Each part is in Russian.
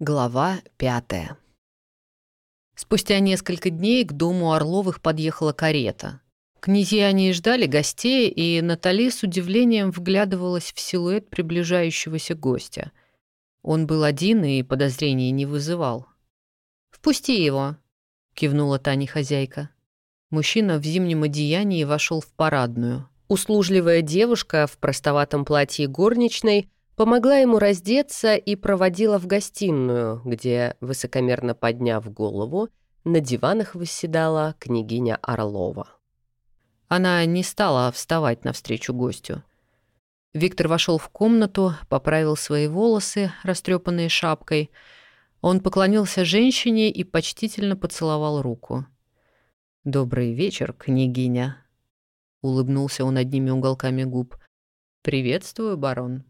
Глава пятая. Спустя несколько дней к дому Орловых подъехала карета. Князья не ждали гостей, и Натали с удивлением вглядывалась в силуэт приближающегося гостя. Он был один и подозрений не вызывал. «Впусти его», — кивнула Таня хозяйка. Мужчина в зимнем одеянии вошел в парадную. Услужливая девушка в простоватом платье горничной — помогла ему раздеться и проводила в гостиную, где, высокомерно подняв голову, на диванах восседала княгиня Орлова. Она не стала вставать навстречу гостю. Виктор вошел в комнату, поправил свои волосы, растрепанные шапкой. Он поклонился женщине и почтительно поцеловал руку. «Добрый вечер, княгиня», — улыбнулся он одними уголками губ. «Приветствую, барон».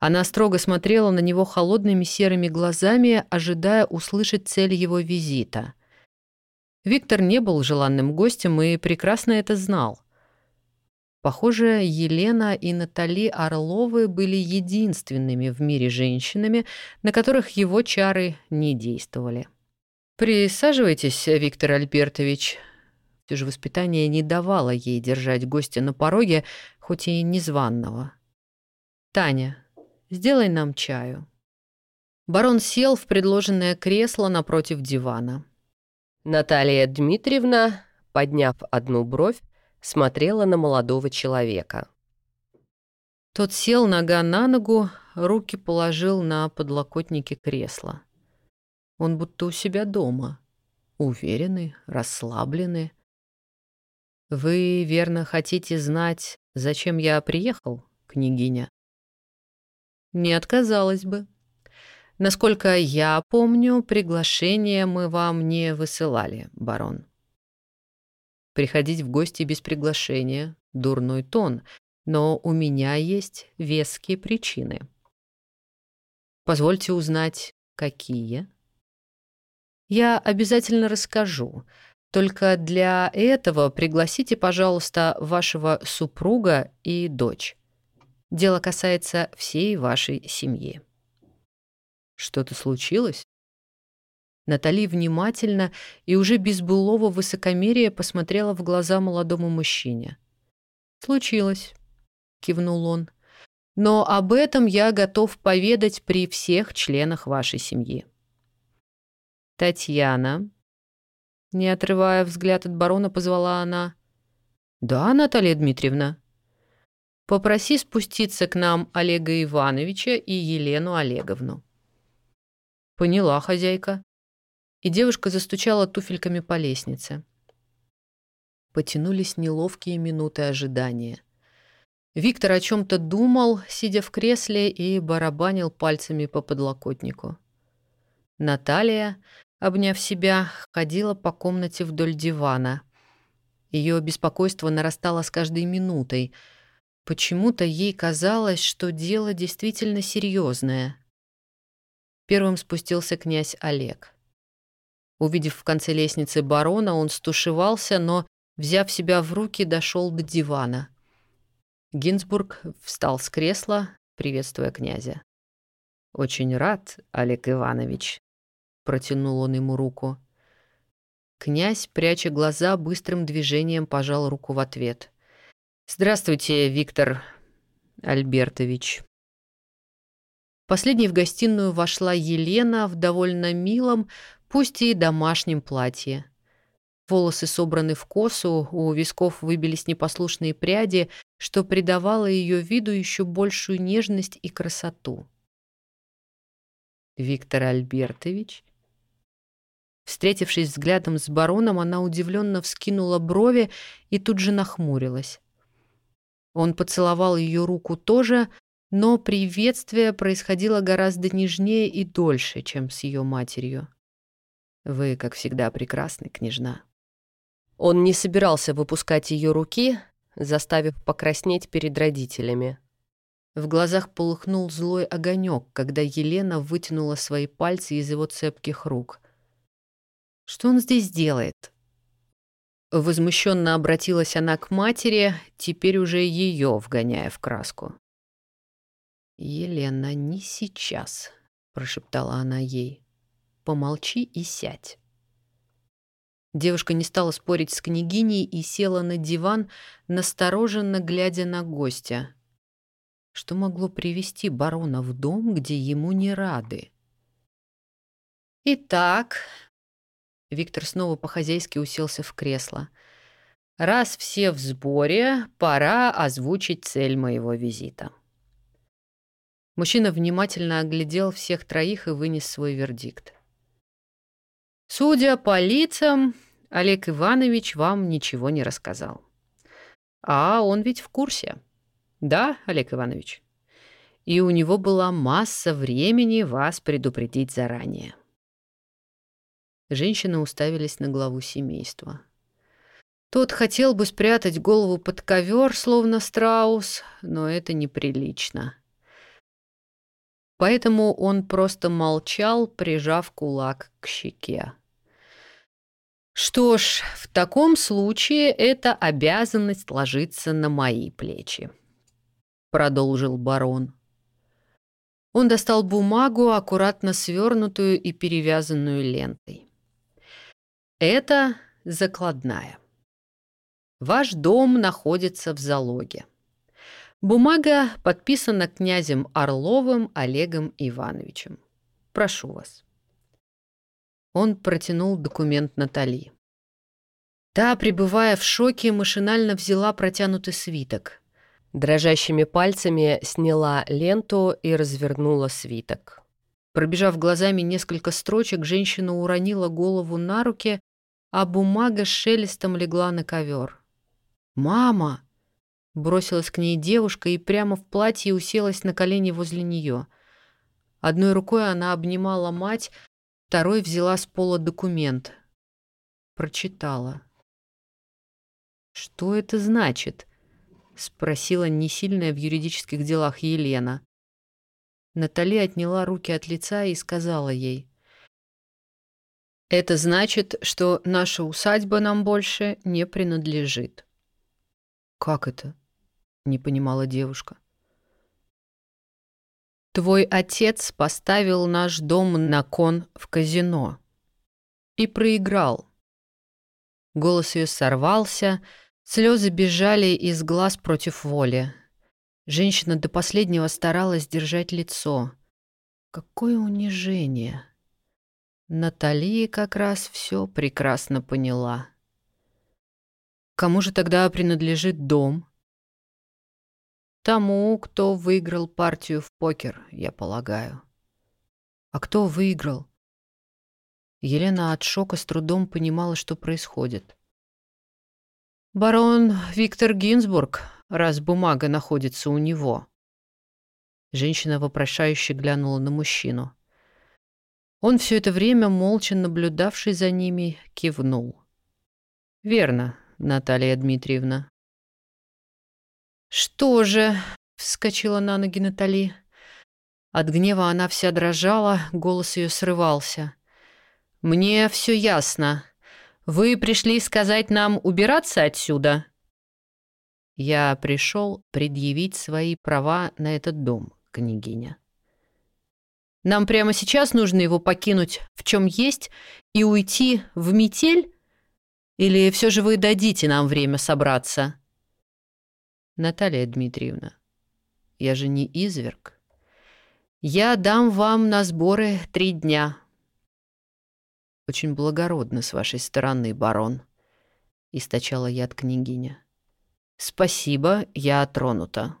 Она строго смотрела на него холодными серыми глазами, ожидая услышать цель его визита. Виктор не был желанным гостем и прекрасно это знал. Похоже, Елена и Натали Орловы были единственными в мире женщинами, на которых его чары не действовали. «Присаживайтесь, Виктор Альбертович». Все же воспитание не давало ей держать гостя на пороге, хоть и незваного. «Таня, Сделай нам чаю». Барон сел в предложенное кресло напротив дивана. Наталья Дмитриевна, подняв одну бровь, смотрела на молодого человека. Тот сел нога на ногу, руки положил на подлокотники кресла. Он будто у себя дома, уверенный, расслабленный. «Вы верно хотите знать, зачем я приехал, княгиня?» Не отказалась бы. Насколько я помню, приглашение мы вам не высылали, барон. Приходить в гости без приглашения — дурной тон, но у меня есть веские причины. Позвольте узнать, какие? Я обязательно расскажу. Только для этого пригласите, пожалуйста, вашего супруга и дочь. Дело касается всей вашей семьи. Что-то случилось? Натали внимательно и уже без былого высокомерия посмотрела в глаза молодому мужчине. «Случилось», — кивнул он. «Но об этом я готов поведать при всех членах вашей семьи». «Татьяна», — не отрывая взгляд от барона, позвала она. «Да, Наталья Дмитриевна», Попроси спуститься к нам Олега Ивановича и Елену Олеговну». «Поняла, хозяйка». И девушка застучала туфельками по лестнице. Потянулись неловкие минуты ожидания. Виктор о чем-то думал, сидя в кресле, и барабанил пальцами по подлокотнику. Наталья, обняв себя, ходила по комнате вдоль дивана. Ее беспокойство нарастало с каждой минутой — Почему-то ей казалось, что дело действительно серьезное. Первым спустился князь Олег. Увидев в конце лестницы барона, он стушевался, но, взяв себя в руки, дошел до дивана. Гинзбург встал с кресла, приветствуя князя. «Очень рад, Олег Иванович», — протянул он ему руку. Князь, пряча глаза, быстрым движением пожал руку в ответ — «Здравствуйте, Виктор Альбертович». Последней в гостиную вошла Елена в довольно милом, пусть и домашнем платье. Волосы собраны в косу, у висков выбились непослушные пряди, что придавало ее виду еще большую нежность и красоту. «Виктор Альбертович?» Встретившись взглядом с бароном, она удивленно вскинула брови и тут же нахмурилась. Он поцеловал ее руку тоже, но приветствие происходило гораздо нежнее и дольше, чем с ее матерью. «Вы, как всегда, прекрасны, княжна». Он не собирался выпускать ее руки, заставив покраснеть перед родителями. В глазах полыхнул злой огонек, когда Елена вытянула свои пальцы из его цепких рук. «Что он здесь делает?» Возмущенно обратилась она к матери, теперь уже ее вгоняя в краску. «Елена, не сейчас», — прошептала она ей. «Помолчи и сядь». Девушка не стала спорить с княгиней и села на диван, настороженно глядя на гостя. Что могло привести барона в дом, где ему не рады? «Итак...» Виктор снова по-хозяйски уселся в кресло. «Раз все в сборе, пора озвучить цель моего визита». Мужчина внимательно оглядел всех троих и вынес свой вердикт. Судя по лицам, Олег Иванович вам ничего не рассказал. А он ведь в курсе. Да, Олег Иванович? И у него была масса времени вас предупредить заранее. Женщины уставились на главу семейства. Тот хотел бы спрятать голову под ковер, словно страус, но это неприлично. Поэтому он просто молчал, прижав кулак к щеке. Что ж, в таком случае эта обязанность ложится на мои плечи, продолжил барон. Он достал бумагу, аккуратно свернутую и перевязанную лентой. Это закладная. Ваш дом находится в залоге. Бумага подписана князем Орловым Олегом Ивановичем. Прошу вас. Он протянул документ Натали. Та, пребывая в шоке, машинально взяла протянутый свиток. Дрожащими пальцами сняла ленту и развернула свиток. Пробежав глазами несколько строчек, женщина уронила голову на руки, а бумага с шелестом легла на ковер. «Мама!» — бросилась к ней девушка и прямо в платье уселась на колени возле нее. Одной рукой она обнимала мать, Второй взяла с пола документ. Прочитала. «Что это значит?» — спросила несильная в юридических делах Елена. Натали отняла руки от лица и сказала ей. «Это значит, что наша усадьба нам больше не принадлежит». «Как это?» — не понимала девушка. Твой отец поставил наш дом на кон в казино и проиграл. Голос ее сорвался, слезы бежали из глаз против воли. Женщина до последнего старалась держать лицо. Какое унижение! Натали как раз все прекрасно поняла. Кому же тогда принадлежит дом? Тому, кто выиграл партию в покер, я полагаю. А кто выиграл? Елена от шока с трудом понимала, что происходит. Барон Виктор Гинзбург, раз бумага находится у него. Женщина вопрошающе глянула на мужчину. Он все это время, молча наблюдавший за ними, кивнул. «Верно, Наталья Дмитриевна. «Что же?» — вскочила на ноги Натали. От гнева она вся дрожала, голос ее срывался. «Мне все ясно. Вы пришли сказать нам убираться отсюда?» «Я пришел предъявить свои права на этот дом, княгиня». «Нам прямо сейчас нужно его покинуть в чем есть и уйти в метель? Или все же вы дадите нам время собраться?» Наталья Дмитриевна, я же не изверг. Я дам вам на сборы три дня. Очень благородно с вашей стороны, барон, источала яд княгиня. Спасибо, я тронута.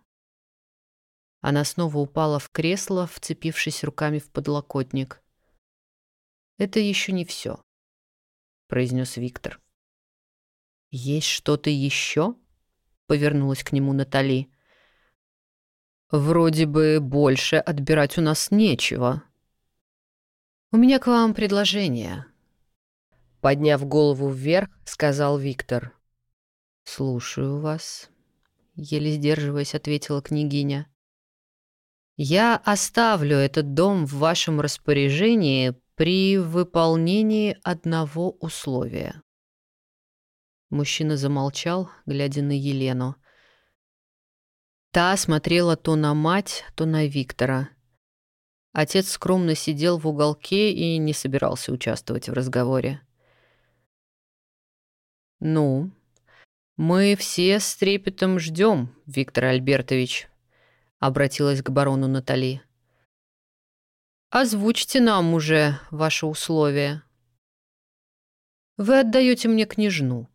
Она снова упала в кресло, вцепившись руками в подлокотник. «Это еще не все», — произнес Виктор. «Есть что-то еще?» повернулась к нему Натали. Вроде бы больше отбирать у нас нечего. У меня к вам предложение. Подняв голову вверх, сказал Виктор. Слушаю вас. Еле сдерживаясь, ответила княгиня. Я оставлю этот дом в вашем распоряжении при выполнении одного условия. Мужчина замолчал, глядя на Елену. Та смотрела то на мать, то на Виктора. Отец скромно сидел в уголке и не собирался участвовать в разговоре. «Ну, мы все с трепетом ждем, Виктор Альбертович», — обратилась к барону Натали. «Озвучьте нам уже ваши условия». «Вы отдаете мне княжну.